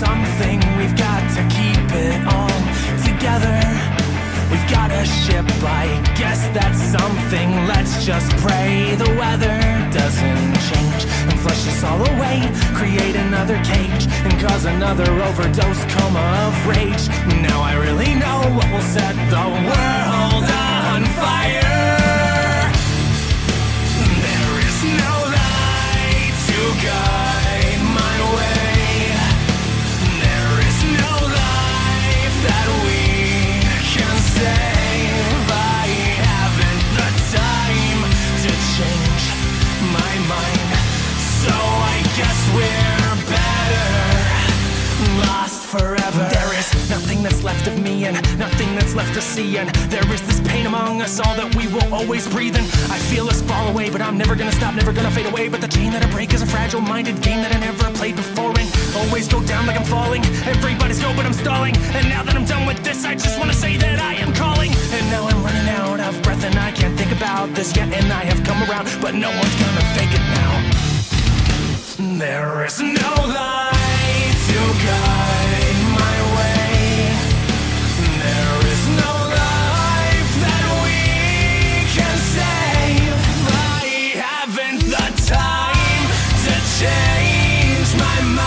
something. We've got to keep it all together. We've got a ship, I guess that's something. Let's just pray the weather doesn't change and flush us all away. Create another cage and cause another overdose coma of rage. Now I really know what will set the world we're better lost forever. There is nothing that's left of me and nothing that's left to see. And there is this pain among us all that we will always breathe in. I feel us fall away, but I'm never gonna stop, never gonna fade away. But the chain that I break is a fragile minded game that I never played before. And always go down like I'm falling. Everybody's go, but I'm stalling. And now that I'm done with this, I just wanna say that I am calling. And now I'm running out of breath, and I can't think about this yet. And I have come around, but no one's gonna there is no light to guide my way. There is no life that we can save. I haven't the time to change my mind.